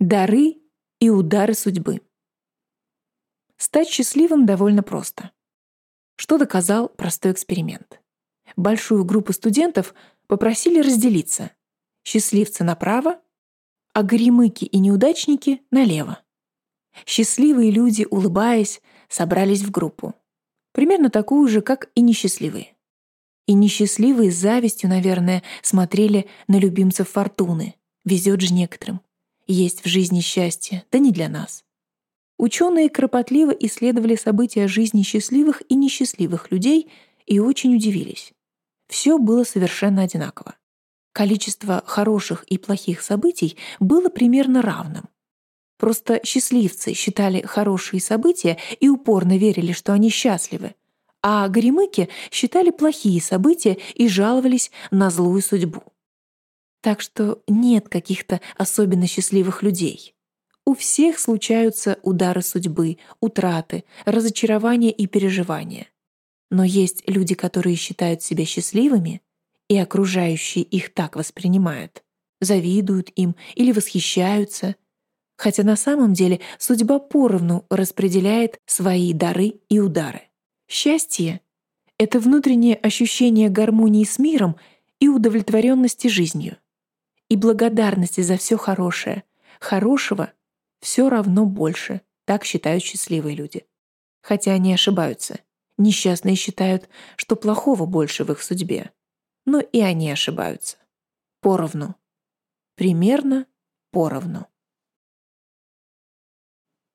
Дары и удары судьбы. Стать счастливым довольно просто. Что доказал простой эксперимент? Большую группу студентов попросили разделиться. Счастливцы направо, а горемыки и неудачники налево. Счастливые люди, улыбаясь, собрались в группу. Примерно такую же, как и несчастливые. И несчастливые с завистью, наверное, смотрели на любимцев фортуны. Везет же некоторым. Есть в жизни счастье, да не для нас. Ученые кропотливо исследовали события жизни счастливых и несчастливых людей и очень удивились. Все было совершенно одинаково. Количество хороших и плохих событий было примерно равным. Просто счастливцы считали хорошие события и упорно верили, что они счастливы, а горемыки считали плохие события и жаловались на злую судьбу. Так что нет каких-то особенно счастливых людей. У всех случаются удары судьбы, утраты, разочарования и переживания. Но есть люди, которые считают себя счастливыми, и окружающие их так воспринимают, завидуют им или восхищаются, хотя на самом деле судьба поровну распределяет свои дары и удары. Счастье — это внутреннее ощущение гармонии с миром и удовлетворенности жизнью и благодарности за все хорошее. Хорошего все равно больше, так считают счастливые люди. Хотя они ошибаются. Несчастные считают, что плохого больше в их судьбе. Но и они ошибаются. Поровну. Примерно поровну.